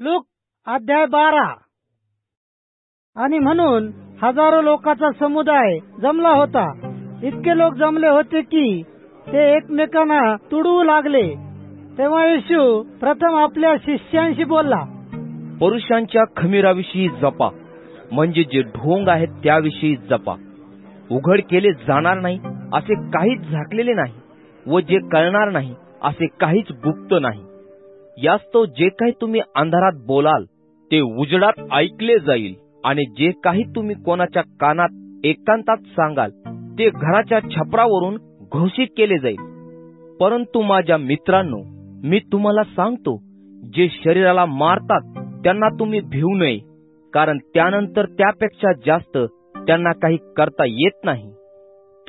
Look अध्याय बारा. आणि म्हणून हजारो लोकांचा समुदाय जमला होता. इतके लोक जमले होते की ते एकमेकांना तुडवू लागले. तेव्हा येशू प्रथम आपल्या शिष्यांशी बोलला पुरुषांच्या खमीराविषयी जपा म्हणजे जे ढोंग आहेत त्याविषयी जपा. उघड केले जाणार नाही असे काहीच झाकलेले नाही व जे कळणार नाही असे काहीच गुप्त नाही. यास्तव जे काही तुम्ही अंधारात बोलाल ते उजडात ऐकले जाईल. आणि जे काही तुम्ही कोणाच्या कानात एकांतात सांगाल ते घराच्या छपरावरून घोषित केले जाईल. परंतु माझ्या मित्रांनो मी तुम्हाला सांगतो जे शरीराला मारतात त्यांना तुम्ही भिवू नये. कारण त्यानंतर त्यापेक्षा जास्त त्यांना काही करता येत नाही.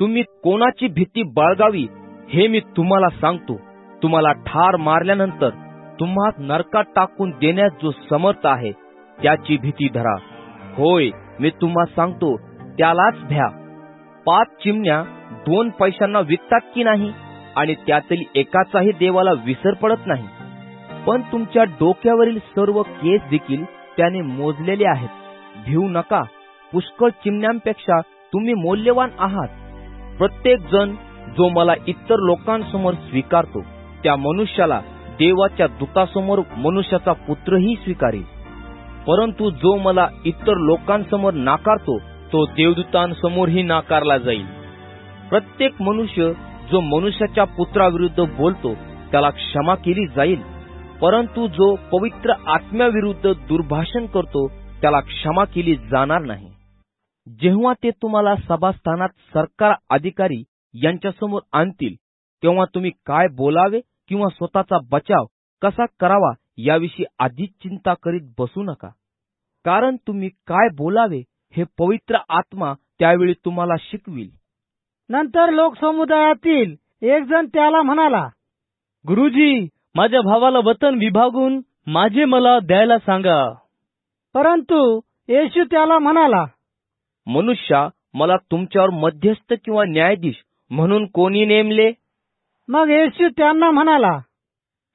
तुम्ही कोणाची भीती बाळगावी हे मी तुम्हाला सांगतो. तुम्हाला ठार मारल्यानंतर तुम्हा नरकात टाकून देण्यास जो समर्थ आहे त्याची भीती धरा. होय मी तुम्हा सांगतो त्यालाच भ्या. पाच चिमण्या दोन पैशांना विकतात की नाही आणि त्यातील एकाचाही देवाला विसर पडत नाही. पण तुमच्या डोक्यावरील सर्व केस देखील त्याने मोजलेले आहेत. भिवू नका पुष्कळ चिमण्यांपेक्षा तुम्ही मौल्यवान आहात. प्रत्येक जण जो मला इतर लोकांसमोर स्वीकारतो त्या मनुष्याला देवाच्या दुतासमोर मनुष्याचा पुत्रही स्वीकारेल परंतु जो मला इतर लोकांसमोर नाकारतो तो देवदूतांसमोरही नाकारला जाईल. प्रत्येक मनुष्य जो मनुष्याच्या पुत्राविरुद्ध बोलतो त्याला क्षमा केली जाईल. परंतु जो पवित्र आत्म्याविरुद्ध दुर्भाषण करतो त्याला क्षमा केली जाणार नाही. जेव्हा ते तुम्हाला सभास्थानात सरकार अधिकारी यांच्यासमोर आणतील तेव्हा तुम्ही काय बोलावे? किंवा स्वतःचा बचाव कसा करावा याविषयी आधीच चिंता करीत बसू नका. कारण तुम्ही काय बोलावे हे पवित्र आत्मा त्यावेळी तुम्हाला शिकविल. नंतर लोक समुदायातील एक जण त्याला म्हणाला गुरुजी माझ्या भावाला वतन विभागून माझे मला द्यायला सांगा. परंतु येशू त्याला म्हणाला मनुष्या मला तुमच्यावर मध्यस्थ किंवा न्यायाधीश म्हणून कोणी नेमले? मग येशू त्यांना म्हणाला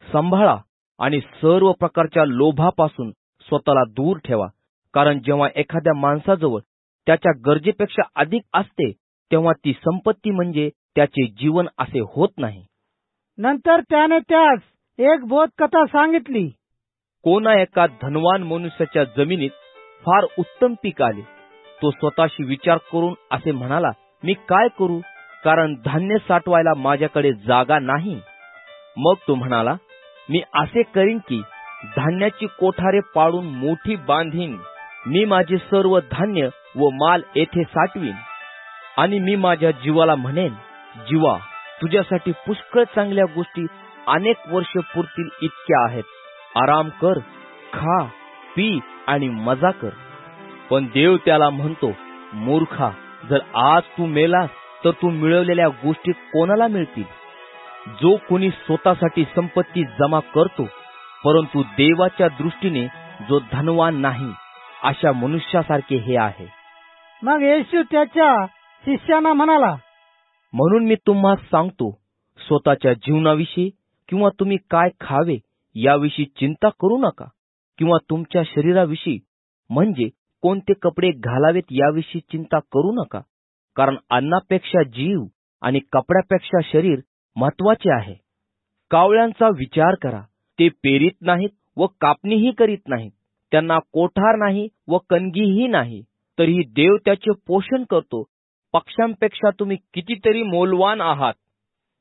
सांभाळा आणि सर्व प्रकारच्या लोभापासून स्वतःला दूर ठेवा. कारण जेव्हा एखाद्या माणसाजवळ त्याच्या गरजेपेक्षा अधिक असते तेव्हा ती संपत्ती म्हणजे त्याचे जीवन असे होत नाही. नंतर त्याने त्यास एक बोधकथा सांगितली. कोणा एका धनवान मनुष्याच्या जमिनीत फार उत्तम पीक आले. तो स्वतःशी विचार करून असे म्हणाला मी काय करू? कारण धान्य साठवायला माझ्याकडे जागा नाही. मग तो म्हणाला मी असे करीन की धान्याची कोठारे पाडून मोठी बांधीन. मी माझे सर्व धान्य व माल येथे साठवीन. आणि मी माझ्या जीवाला म्हणेन जीवा तुझ्यासाठी पुष्कळ चांगल्या गोष्टी अनेक वर्ष पुरतील इतक्या आहेत. आराम कर खा पी आणि मजा कर. पण देव त्याला म्हणतो मूर्खा जर आज तू मेलास तर तू मिळवलेल्या गोष्टी कोणाला मिळतील? जो कोणी स्वतःसाठी संपत्ती जमा करतो परंतु देवाच्या दृष्टीने जो धनवान नाही अशा मनुष्यासारखे हे आहे. मग येशू त्याच्या शिष्यांना म्हणाला म्हणून मी तुम्हा सांगतो स्वतःच्या जीवनाविषयी किंवा तुम्ही काय खावे याविषयी चिंता करू नका किंवा तुमच्या शरीराविषयी म्हणजे कोणते कपडे घालावेत याविषयी चिंता करू नका. कारण अन्नापेक्षा जीव आणि कपड्यापेक्षा शरीर महत्त्वाचे आहे. कावळ्यांचा विचार करा. ते पेरीत नाहीत व कापणीही करीत नाहीत. त्यांना कोठार नाही व कणगीही नाही. तरीही देव त्याचे पोषण करतो. पक्ष्यांपेक्षा तुम्ही कितीतरी मोलवान आहात.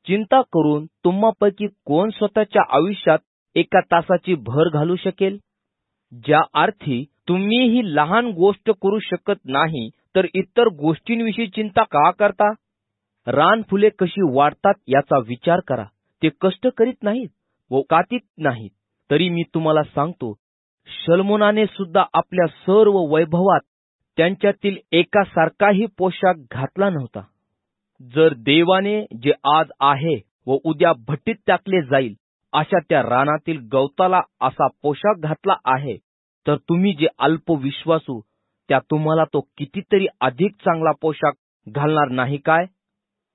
चिंता करून तुम्हापैकी कोण स्वतःच्या आयुष्यात एका तासाची भर घालू शकेल? ज्या अर्थी तुम्ही ही लहान गोष्ट करू शकत नाही तर इतर गोष्टींविषयी चिंता का करता? रान फुले कशी वाढतात याचा विचार करा. ते कष्ट करीत नाहीत व कातीत नाहीत. तरी मी तुम्हाला सांगतो शलमोनाने सुद्धा आपल्या सर्व वैभवात त्यांच्यातील एकासारखाही पोशाख घातला नव्हता. जर देवाने जे आज आहे व उद्या भट्टीत टाकले जाईल अशा त्या रानातील गवताला असा पोशाख घातला आहे तर तुम्ही जे अल्पविश्वासू त्या तुम्हाला तो कितीतरी अधिक चांगला पोशाख घालणार नाही काय?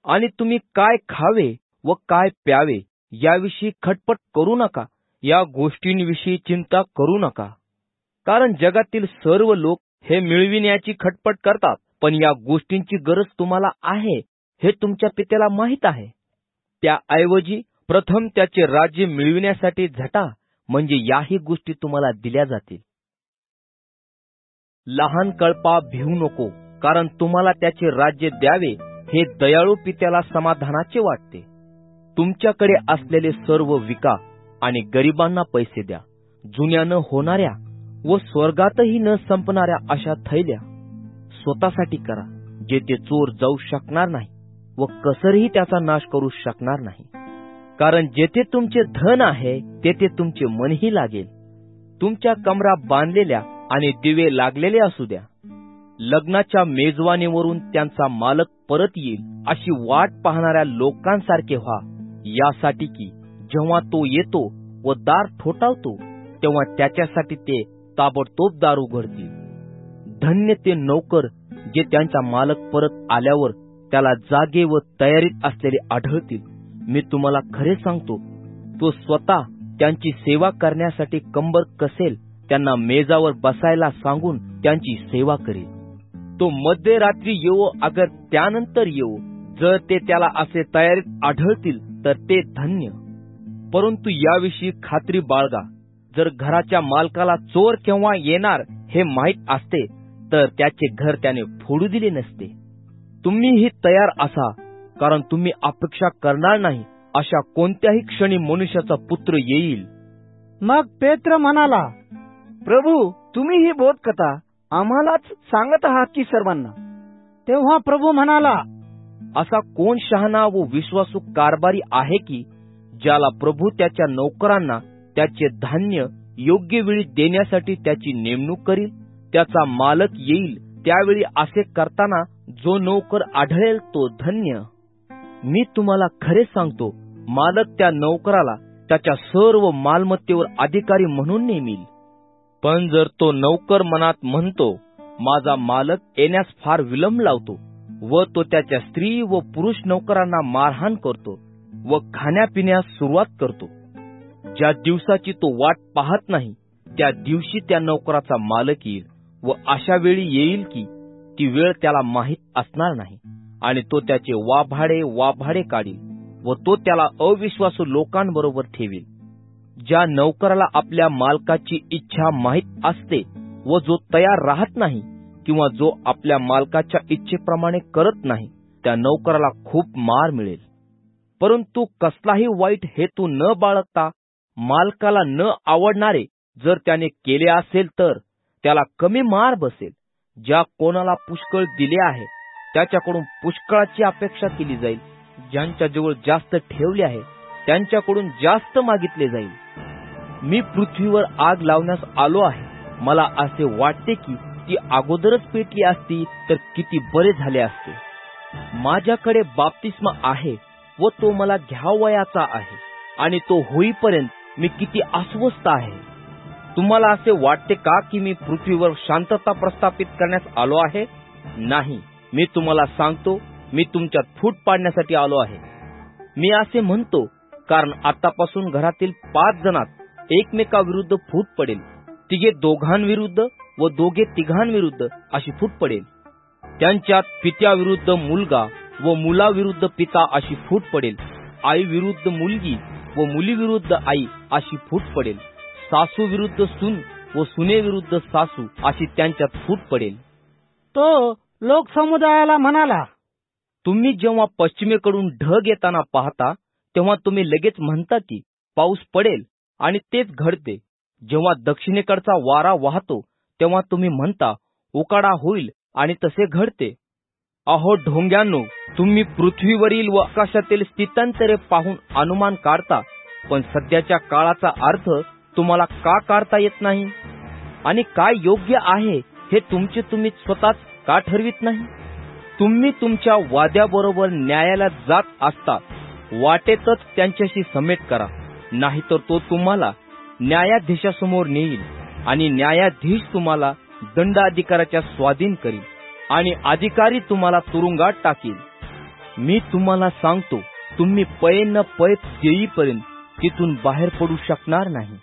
आणि तुम्ही काय खावे व काय प्यावे याविषयी खटपट करू नका. या गोष्टींविषयी चिंता करू नका. कारण जगातील सर्व लोक हे मिळविण्याची खटपट करतात पण या गोष्टींची गरज तुम्हाला आहे हे तुमच्या पित्याला माहीत आहे. त्याऐवजी प्रथम त्याचे राज्य मिळविण्यासाठी झटा म्हणजे याही गोष्टी तुम्हाला दिल्या जातील. लहान कळपा भिवू नको कारण तुम्हाला त्याचे राज्य द्यावे हे दयाळू पित्याला समाधानाचे वाटते. तुमच्याकडे असलेले सर्व विका आणि गरिबांना पैसे द्या. जुन्या न होणाऱ्या व स्वर्गातही न संपणाऱ्या अशा थैल्या स्वतःसाठी करा जेथे चोर जाऊ शकणार नाही व कसरही त्याचा नाश करू शकणार नाही. कारण जेथे तुमचे धन आहे तेथे तुमचे मनही लागेल. तुमच्या कमरा बांधलेल्या आणि दिवे लागलेले असू द्या. लग्नाच्या मेजवानीवरून त्यांचा मालक परत येईल अशी वाट पाहणाऱ्या लोकांसारखे व्हा. यासाठी की जेव्हा तो येतो व दार ठोठावतो तेव्हा त्याच्यासाठी ते ताबडतोब दार उघडतील. धन्य ते नौकर जे त्यांचा मालक परत आल्यावर त्याला जागे व तयारीत असलेले आढळतील. मी तुम्हाला खरे सांगतो तो स्वतः त्यांची सेवा करण्यासाठी कंबर कसेल त्यांना मेजावर बसायला सांगून त्यांची सेवा करेल. तो मध्यरात्री येवो अगर त्यानंतर येवो. जर ते त्याला असे तयारीत आढळतील तर ते धन्य. परंतु याविषयी खात्री बाळगा. जर घराच्या मालकाला चोर केव्हा येणार हे माहीत असते तर त्याचे घर त्याने फोडू दिले नसते. तुम्हीही तयार असा कारण तुम्ही अपेक्षा करणार नाही अशा कोणत्याही क्षणी मनुष्याचा पुत्र येईल. मग पेत्र म्हणाला प्रभू तुम्ही ही बोधकथा आम्हालाच सांगत आहात की सर्वांना. तेव्हा प्रभू म्हणाला असा कोण शहाणा व विश्वासू कारभारी आहे की ज्याला प्रभू त्याच्या नौकरांना त्याचे धान्य योग्य वेळी देण्यासाठी त्याची नेमणूक करील त्याचा मालक येईल त्यावेळी असे करताना जो नौकर आढळेल तो धन्य. मी तुम्हाला खरे सांगतो मालक त्या नौकराला त्याच्या सर्व मालमत्तेवर अधिकारी म्हणून नेमील. पण जर तो नौकर मनात म्हणतो माझा मालक येण्यास फार विलंब लावतो व तो त्याच्या स्त्री व पुरुष नौकरांना मारहाण करतो व खाण्यापिण्यास सुरुवात करतो ज्या दिवसाची तो वाट पाहत नाही त्या दिवशी त्या नौकराचा मालक येईल व अशा वेळी येईल की ती वेळ त्याला माहीत असणार नाही आणि तो त्याचे वाभाडे वाभाडे काढील व तो त्याला अविश्वासू लोकांबरोबर ठेवील. ज्या नौकराला आपल्या मालकाची इच्छा माहीत असते व जो तयार राहत नाही किंवा जो आपल्या मालकाच्या इच्छेप्रमाणे करत नाही त्या नौकराला खूप मार मिळेल. परंतु कसलाही वाईट हेतू न बाळगता मालकाला न आवडणारे जर त्याने केले असेल तर त्याला कमी मार बसेल. ज्या कोणाला पुष्कळ दिले आहे त्याच्याकडून पुष्कळाची अपेक्षा केली जाईल. ज्यांच्याजवळ जास्त ठेवले आहे त्यांच्याकडून जास्त मागितले जाईल. मी पृथ्वीवर आग लावण्यास आलो आहे. मला असे वाटते की ती अगोदरच पेटली असती तर किती बरे झाले असते. माझ्याकडे बाप्तिस्मा आहे व तो मला घ्यावयाचा आहे आणि तो होईपर्यंत मी किती अस्वस्थ आहे. तुम्हाला असे वाटते का की मी पृथ्वीवर शांतता प्रस्थापित करण्यास आलो आहे? नाही. मी तुम्हाला सांगतो मी तुमच्यात फूट पाडण्यासाठी आलो आहे. मी असे म्हणतो कारण आतापासून घरातील पाच जणात एकमेकाविरुद्ध फूट पडेल. तिघे दोघांविरुद्ध व दोघे तिघांविरुद्ध अशी फूट पडेल. त्यांच्यात पित्याविरुद्ध मुलगा व मुलाविरुद्ध पिता अशी फूट पडेल. आई विरुद्ध मुलगी व मुलीविरुद्ध आई अशी फूट पडेल. सासू विरुद्ध सून व सुनेविरुद्ध सासू अशी त्यांच्यात फूट पडेल. तो लोकसमुदायाला म्हणाला तुम्ही जेव्हा पश्चिमेकडून ढग येताना पाहता तेव्हा तुम्ही लगेच म्हणता की पाऊस पडेल आणि तेच घडते. जेव्हा दक्षिणेकडचा वारा वाहतो तेव्हा तुम्ही म्हणता उकाडा होईल आणि तसे घडते. अहो ढोंग्यांनो तुम्ही पृथ्वीवरील व आकाशातील स्थितांतरे पाहून अनुमान काढता पण सध्याच्या काळाचा अर्थ तुम्हाला का काढता येत नाही? आणि काय योग्य आहे हे तुमचे तुम्ही स्वतःच का ठरवित नाही? तुम्ही तुमच्या वाद्याबरोबर न्यायालयात जात असता वाटेतच त्यांच्याशी समेट करा. नाहीतर तो तुम्हाला न्यायाधीशासमोर नेईल आणि न्यायाधीश तुम्हाला दंडाधिकाराच्या स्वाधीन करील आणि अधिकारी तुम्हाला तुरुंगात टाकील. मी तुम्हाला सांगतो तुम्ही पै न पै येईपर्यंत तिथून बाहेर पडू शकणार नाही.